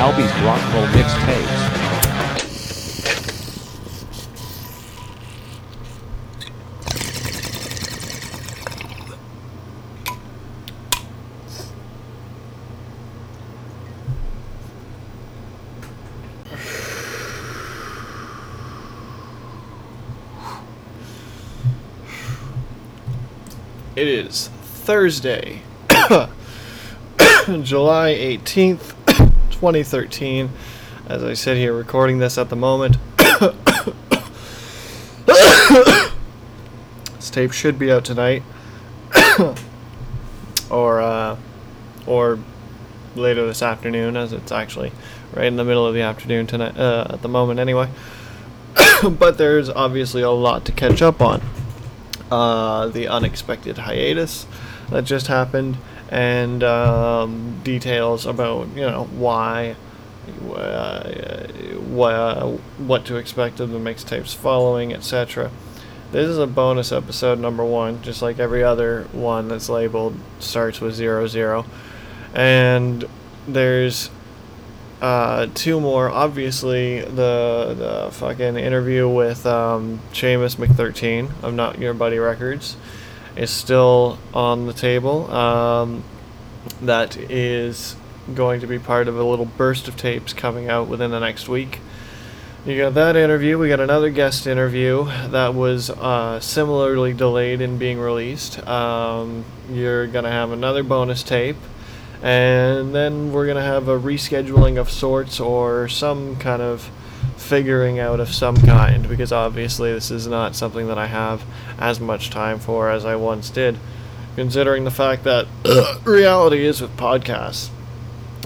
Albie's Rock Roll Mixtapes. It is Thursday, July 18th, 2013. As I sit here recording this at the moment, this tape should be out tonight, or uh, or later this afternoon, as it's actually right in the middle of the afternoon tonight uh, at the moment, anyway. but there's obviously a lot to catch up on uh, the unexpected hiatus that just happened, and um, details about you know why, uh, wha- what to expect of the mixtapes following, etc. This is a bonus episode number one, just like every other one that's labeled starts with zero zero, and there's uh, two more. Obviously, the the fucking interview with um, Seamus McThirteen of Not Your Buddy Records is still on the table. Um, that is going to be part of a little burst of tapes coming out within the next week. You got that interview. We got another guest interview that was uh, similarly delayed in being released. Um, you're gonna have another bonus tape and then we're gonna have a rescheduling of sorts or some kind of figuring out of some kind because obviously this is not something that I have as much time for as I once did considering the fact that reality is with podcasts.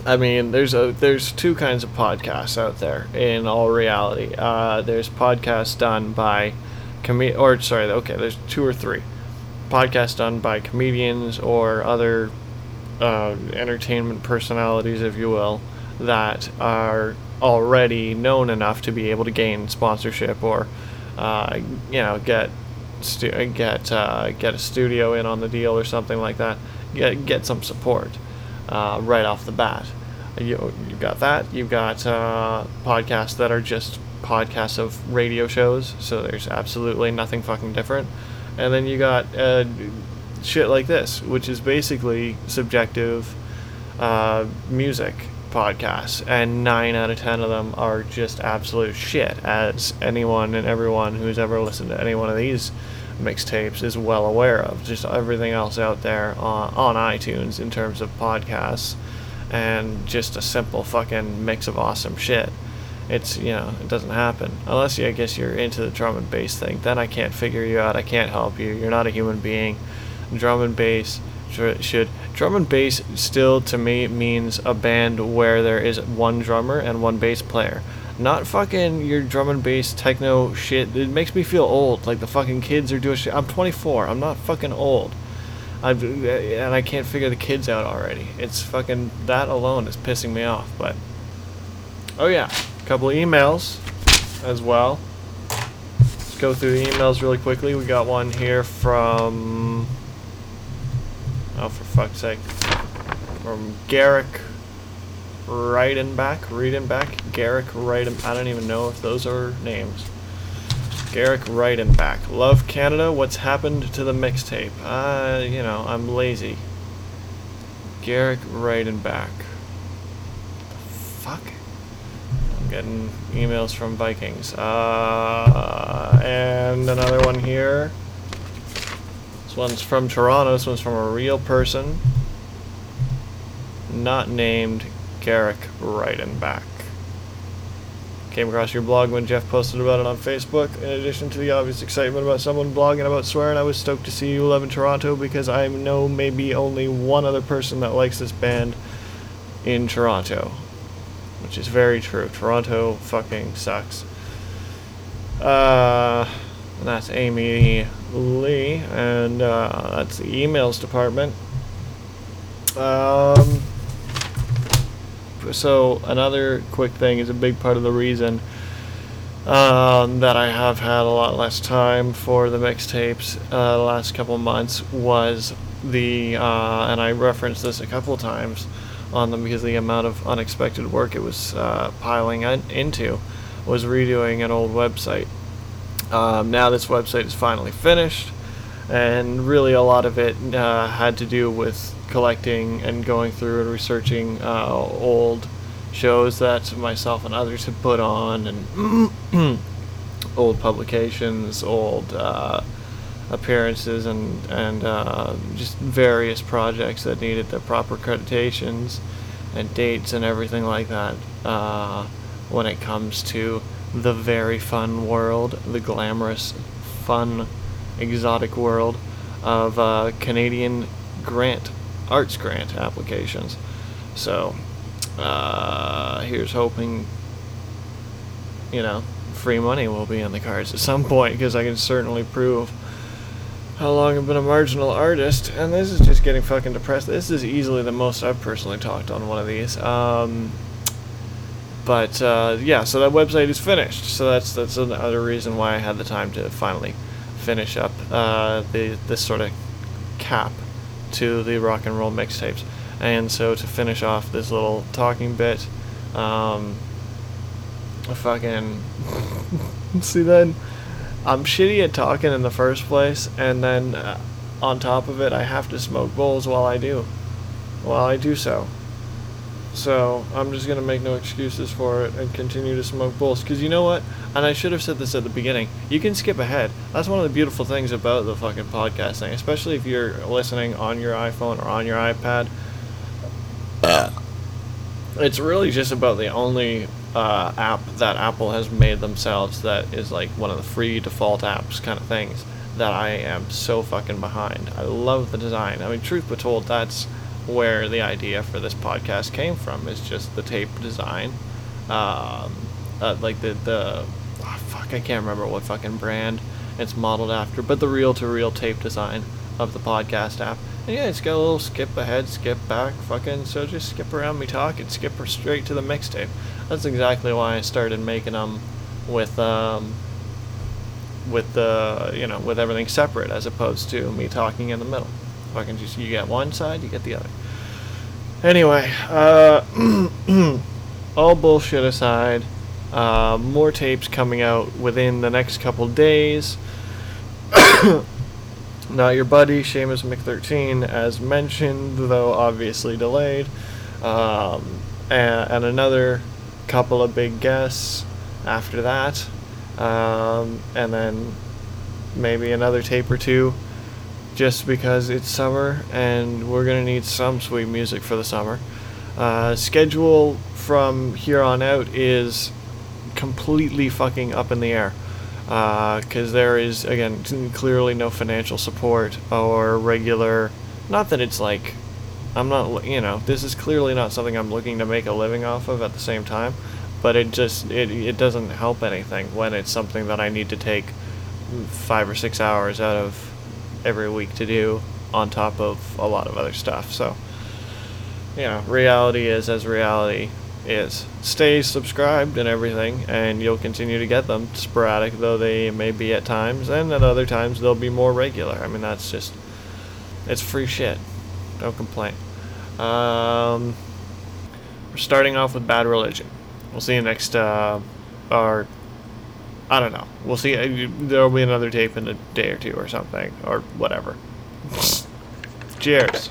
I mean there's a there's two kinds of podcasts out there in all reality. Uh, there's podcasts done by com- or sorry okay there's two or three. Podcasts done by comedians or other uh, entertainment personalities, if you will, that are already known enough to be able to gain sponsorship or, uh, you know, get stu- get uh, get a studio in on the deal or something like that. Get get some support uh, right off the bat. You you've got that. You've got uh, podcasts that are just podcasts of radio shows. So there's absolutely nothing fucking different. And then you got uh, shit like this, which is basically subjective uh, music podcasts, and nine out of ten of them are just absolute shit, as anyone and everyone who's ever listened to any one of these mixtapes is well aware of. Just everything else out there on, on iTunes in terms of podcasts, and just a simple fucking mix of awesome shit. It's you know it doesn't happen unless you I guess you're into the drum and bass thing. Then I can't figure you out. I can't help you. You're not a human being drum and bass should drum and bass still to me means a band where there is one drummer and one bass player. Not fucking your drum and bass techno shit. It makes me feel old like the fucking kids are doing shit. I'm 24 i'm not fucking old. I've, and i can't figure the kids out already. It's fucking that alone is pissing me off but oh yeah a couple emails as well. Let's go through the emails really quickly. We got one here from Oh, for fuck's sake. From Garrick Reidenbach. Reidenbach? Garrick Reidenbach. I don't even know if those are names. Garrick Reidenbach. Love Canada. What's happened to the mixtape? Uh, you know, I'm lazy. Garrick Reidenbach. Fuck. I'm getting emails from Vikings. Uh, and another one here. This one's from Toronto. This one's from a real person. Not named Garrick Reidenbach. Came across your blog when Jeff posted about it on Facebook. In addition to the obvious excitement about someone blogging about swearing, I was stoked to see you live in Toronto because I know maybe only one other person that likes this band in Toronto. Which is very true. Toronto fucking sucks. Uh, that's Amy Lee, and uh, that's the emails department. Um, so another quick thing is a big part of the reason um, that I have had a lot less time for the mixtapes uh, the last couple months was the uh, and I referenced this a couple times on them because the amount of unexpected work it was uh, piling in, into was redoing an old website. Um, now this website is finally finished, and really a lot of it uh, had to do with collecting and going through and researching uh, old shows that myself and others had put on, and old publications, old uh, appearances, and and uh, just various projects that needed the proper accreditations and dates and everything like that. Uh, when it comes to the very fun world, the glamorous, fun, exotic world of uh, Canadian grant, arts grant applications. So, uh, here's hoping, you know, free money will be in the cards at some point because I can certainly prove how long I've been a marginal artist, and this is just getting fucking depressed. This is easily the most I've personally talked on one of these. Um, but uh, yeah, so that website is finished. So that's that's another reason why I had the time to finally finish up uh, the this sort of cap to the rock and roll mixtapes. And so to finish off this little talking bit, um, fucking see then I'm shitty at talking in the first place, and then uh, on top of it, I have to smoke bowls while I do, while I do so. So I'm just gonna make no excuses for it and continue to smoke bowls. Cause you know what? And I should have said this at the beginning. You can skip ahead. That's one of the beautiful things about the fucking podcasting, especially if you're listening on your iPhone or on your iPad. It's really just about the only uh, app that Apple has made themselves that is like one of the free default apps kind of things that I am so fucking behind. I love the design. I mean, truth be told, that's where the idea for this podcast came from. Is just the tape design, um, uh, like the the oh, fuck I can't remember what fucking brand it's modeled after, but the reel to reel tape design of the podcast app. And yeah, it's got a little skip ahead, skip back, fucking. So just skip around me talking, skip her straight to the mixtape. That's exactly why I started making them with um, with the you know with everything separate as opposed to me talking in the middle. Fucking just you get one side, you get the other. Anyway, uh, all bullshit aside, uh, more tapes coming out within the next couple days. Not your buddy, Seamus Mc13, as mentioned, though obviously delayed. Um, and, and another couple of big guests after that. Um, and then maybe another tape or two just because it's summer and we're going to need some sweet music for the summer. Uh, schedule from here on out is completely fucking up in the air because uh, there is again clearly no financial support or regular not that it's like i'm not you know this is clearly not something i'm looking to make a living off of at the same time but it just it, it doesn't help anything when it's something that i need to take five or six hours out of every week to do on top of a lot of other stuff so you know reality is as reality is. Stay subscribed and everything, and you'll continue to get them sporadic, though they may be at times, and at other times they'll be more regular. I mean, that's just it's free shit. Don't complain. Um, we're starting off with Bad Religion. We'll see you next, uh, or I don't know. We'll see. Uh, there'll be another tape in a day or two or something, or whatever. Cheers.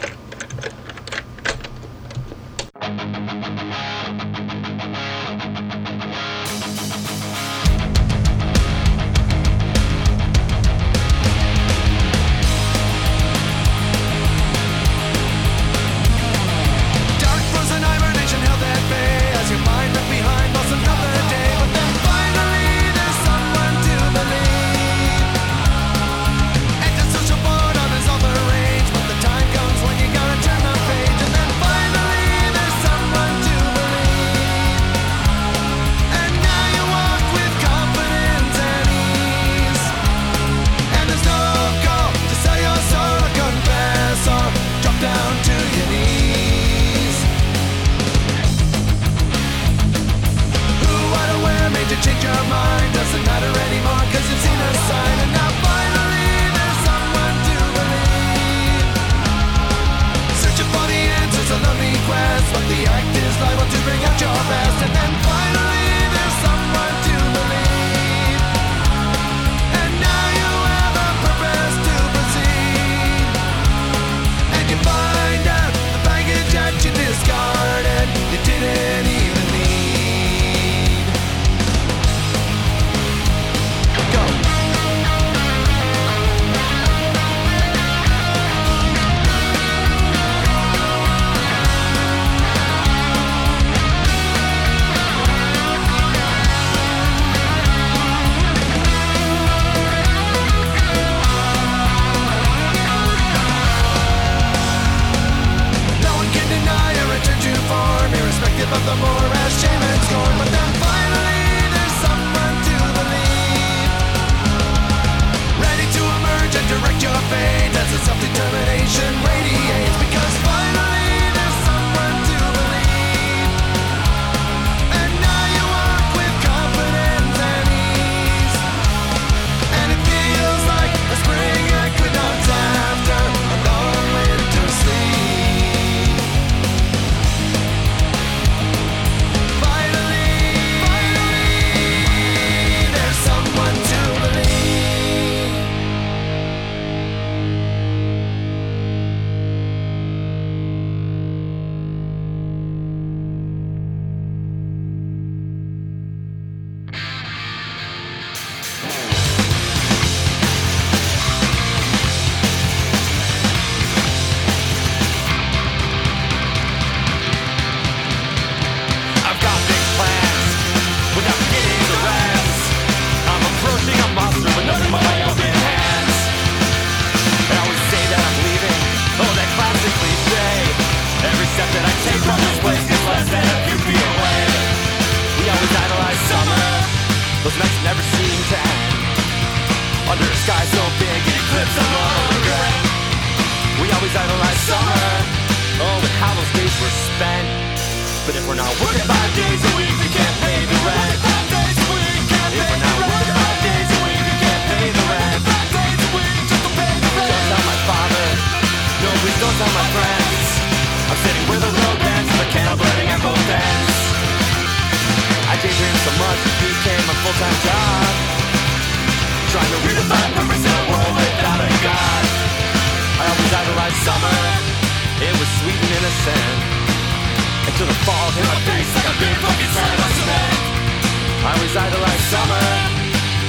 Always idolized summer.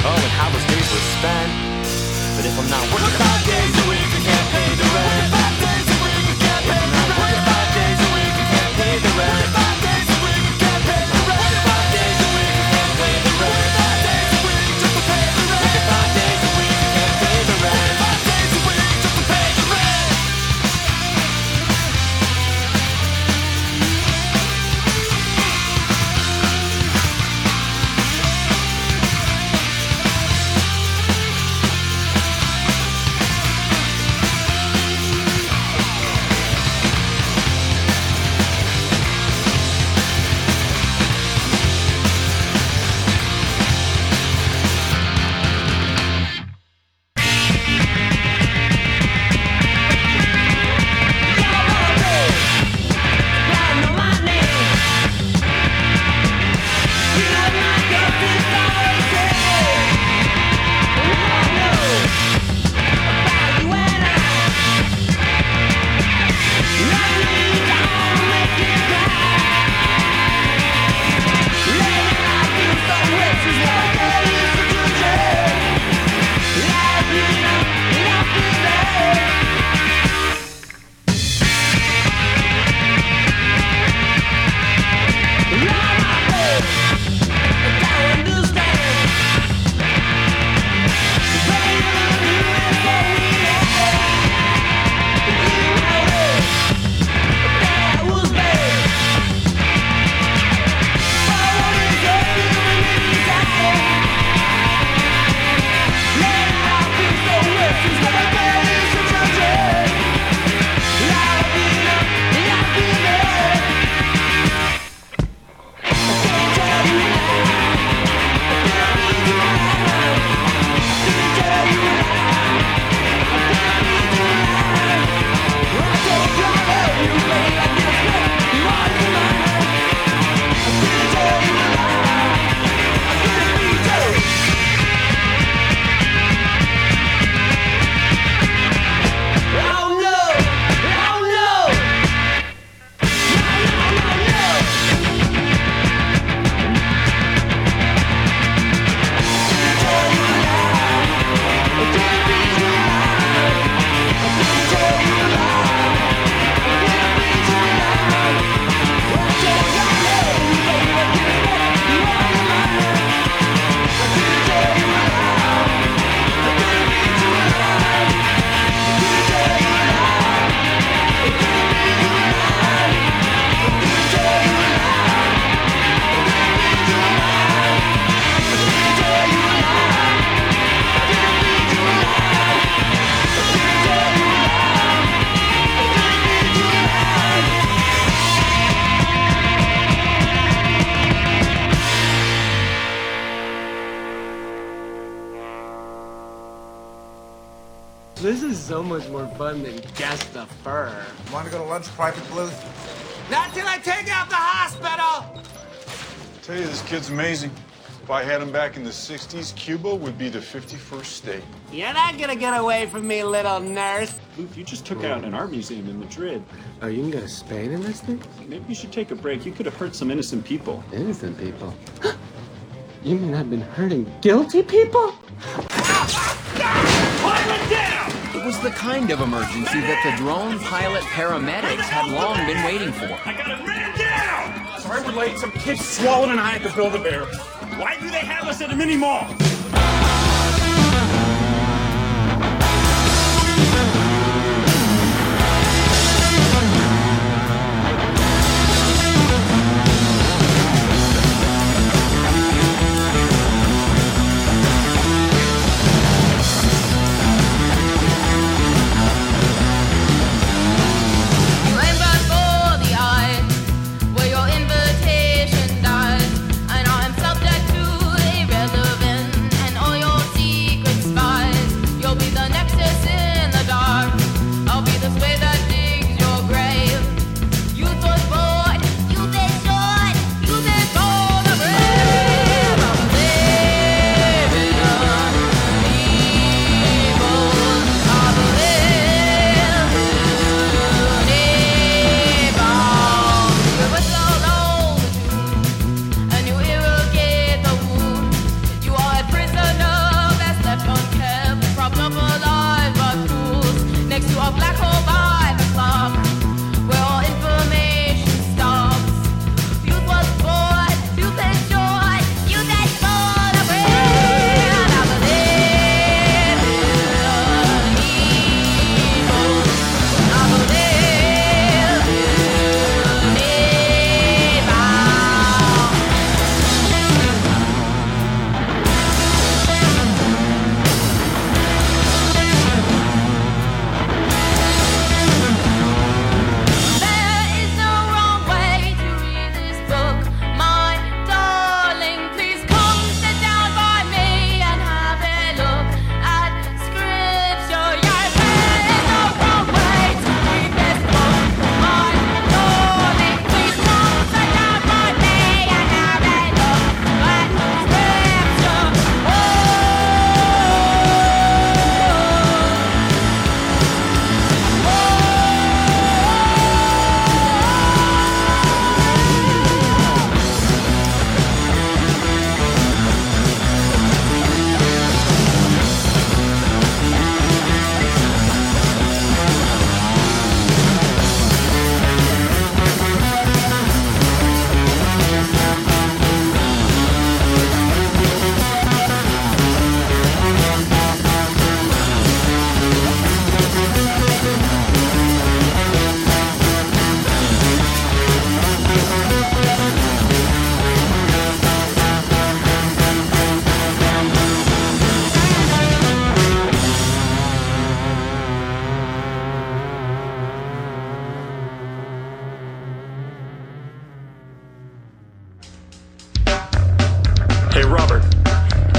Oh, and how those days were spent. But if I'm not working five days a week, I can't pay the rent. Kid's amazing. If I had him back in the 60s, Cuba would be the 51st state. You're not gonna get away from me, little nurse. Luke, you just took out an art museum in Madrid. Oh, you can go to Spain in this thing? Maybe you should take a break. You could have hurt some innocent people. Innocent people. you mean I've been hurting guilty people? It was the kind of emergency that the drone pilot paramedics had long been waiting for. We're late. Some kid swallowed an eye at the Build-A-Bear. Why do they have us at a mini mall?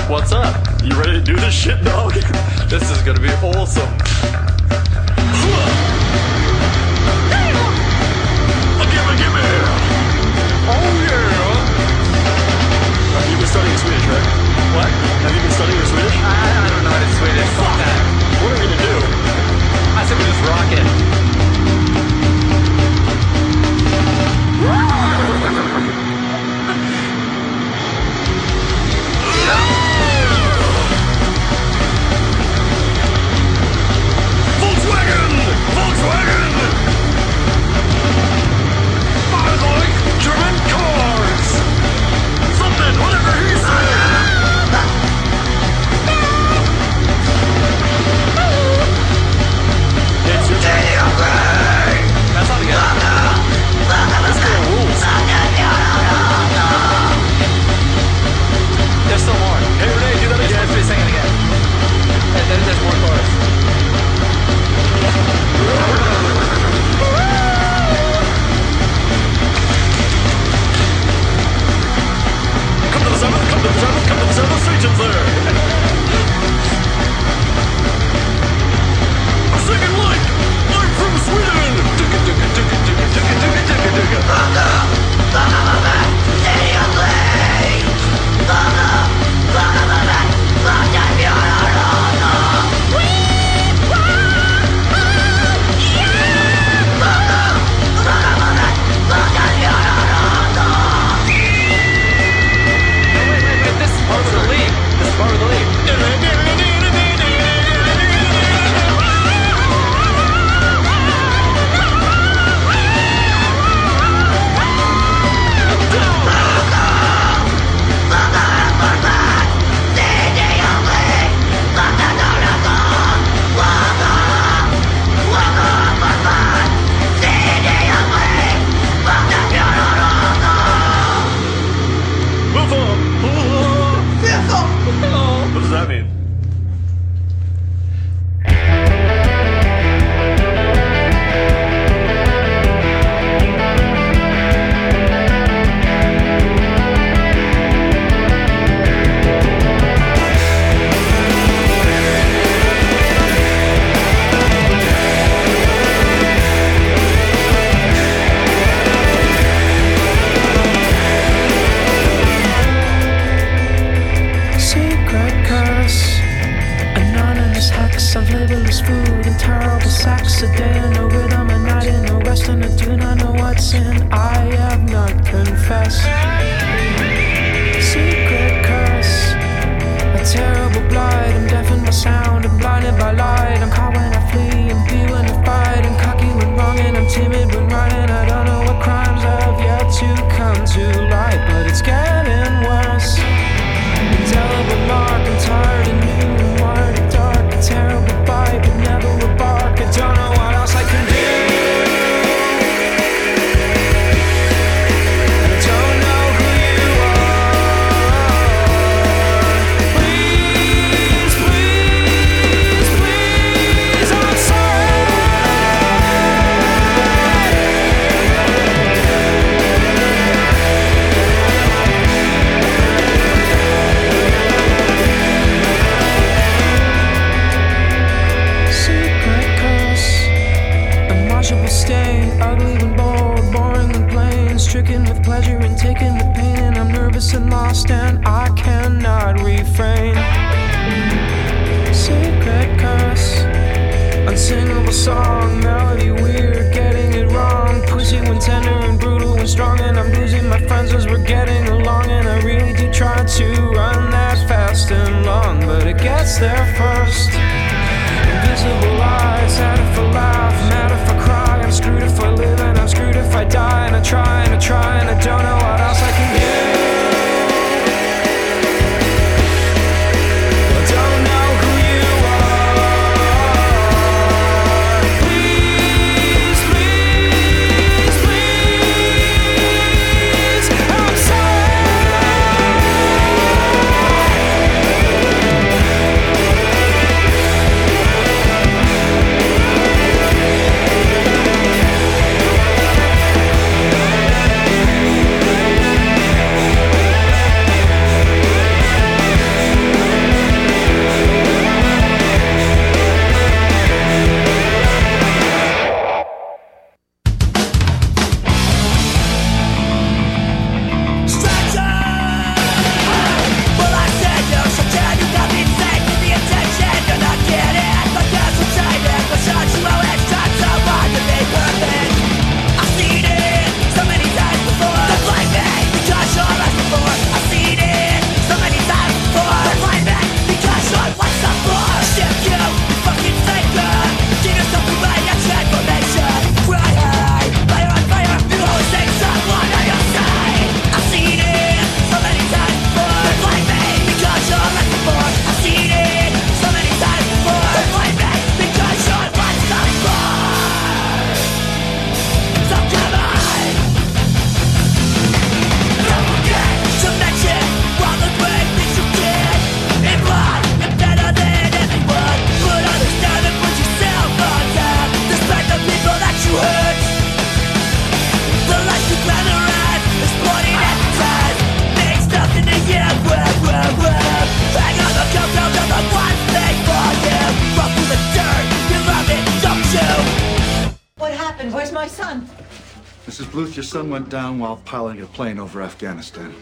What's up? You ready to do this shit, dog? this is gonna be awesome. gimme, gimme. Oh yeah. Have you been studying Swedish, right? What? Have you been studying Swedish? I, don't know how to Swedish. Fuck. What are we gonna do? I said we just rock it. Son went down while piloting a plane over Afghanistan.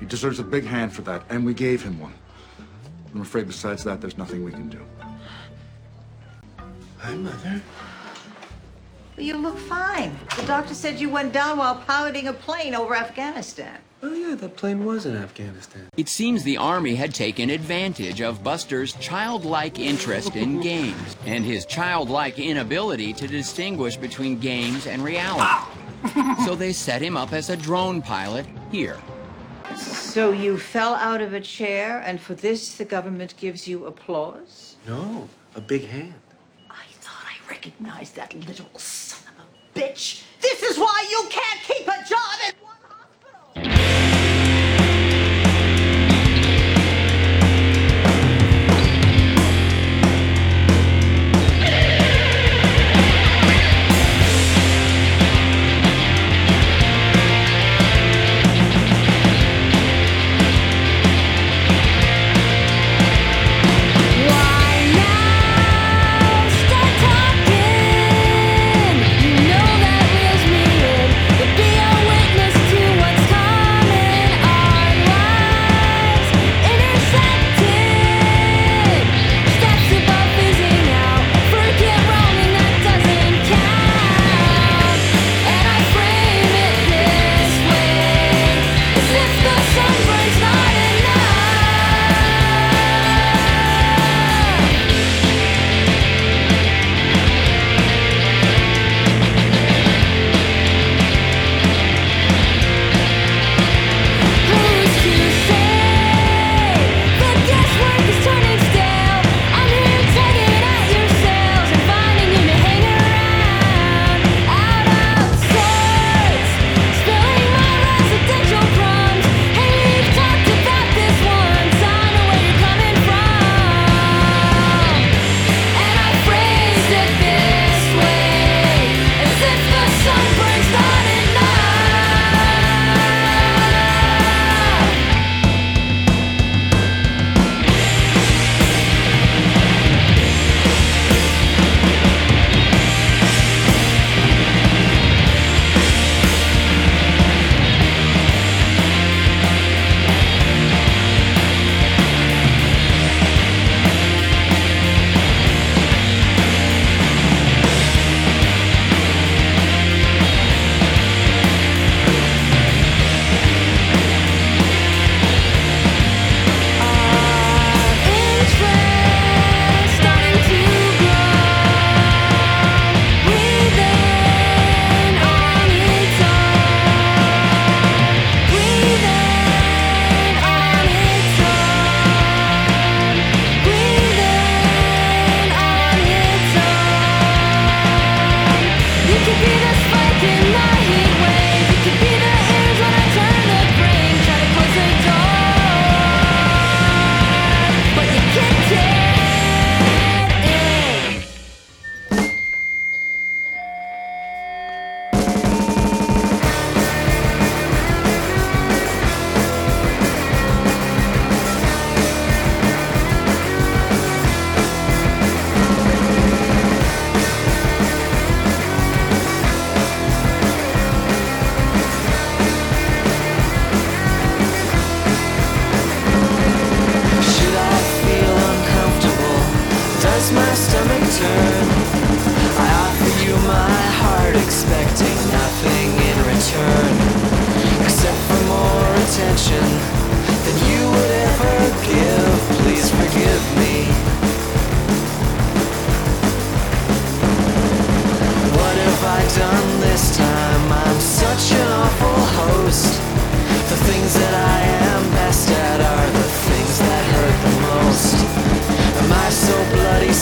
He deserves a big hand for that, and we gave him one. I'm afraid besides that, there's nothing we can do. Hi, Mother. You look fine. The doctor said you went down while piloting a plane over Afghanistan. Oh, yeah, that plane was in Afghanistan. It seems the Army had taken advantage of Buster's childlike interest in games and his childlike inability to distinguish between games and reality. so they set him up as a drone pilot here. So you fell out of a chair, and for this the government gives you applause? No, a big hand. I thought I recognized that little son of a bitch. This is why you can't keep a job in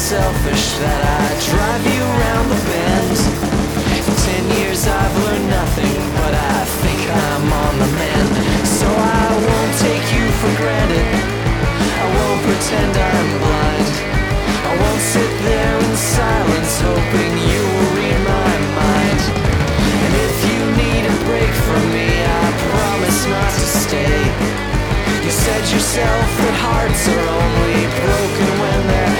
selfish that I drive you round the bend. In ten years I've learned nothing, but I think I'm on the mend. So I won't take you for granted. I won't pretend I'm blind. I won't sit there in silence hoping you will read my mind. And if you need a break from me, I promise not to stay. You said yourself that hearts are only broken when they're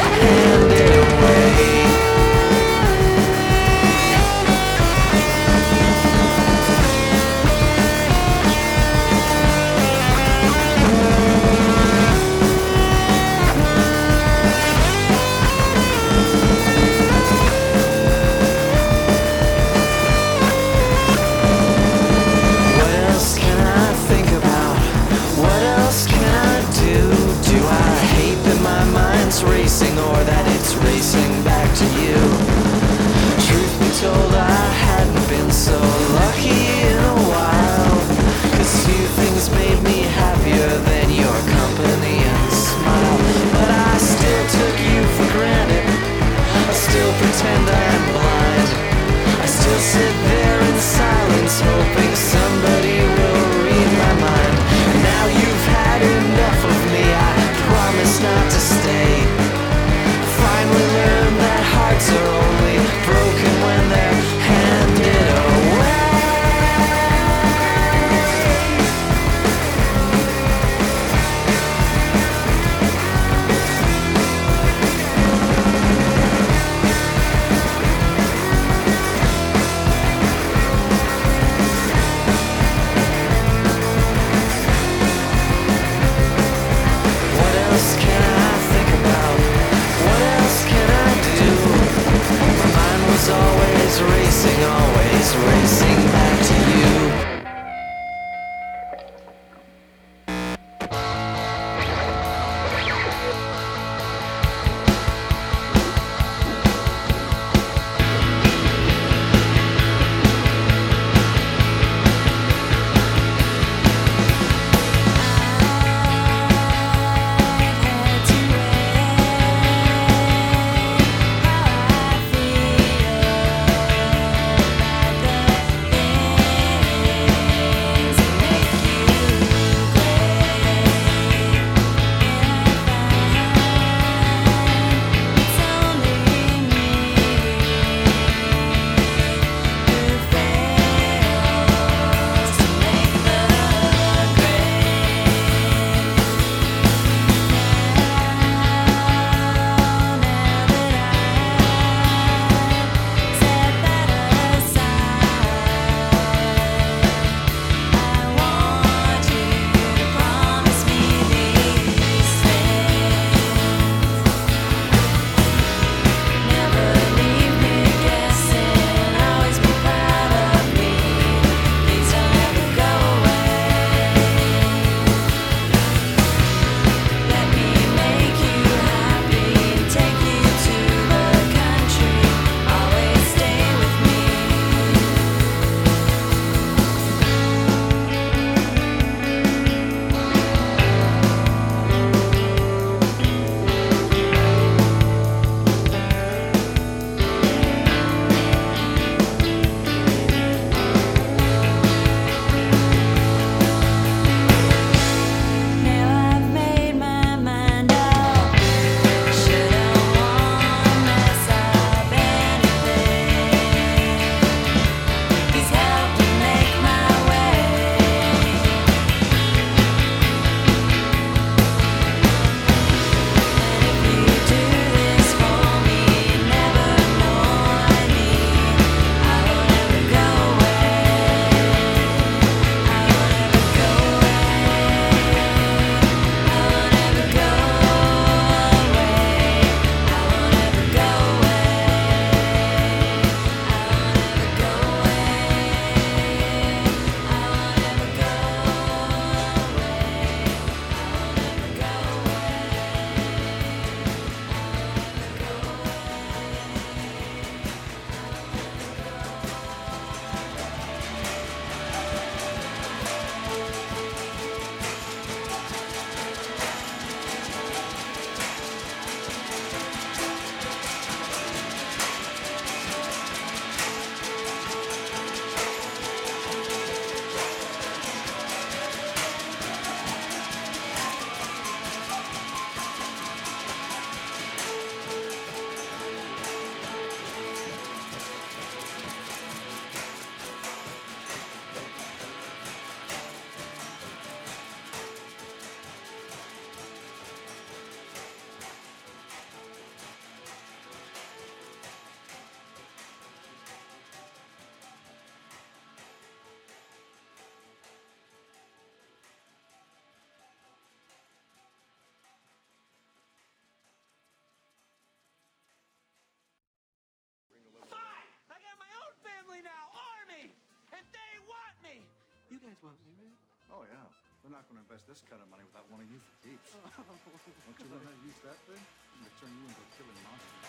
guys want me, man? Oh, yeah. They're not going to invest this kind of money without wanting you for keeps. Oh. Don't you learn how to use that thing? I'm going to turn you into a killing monster.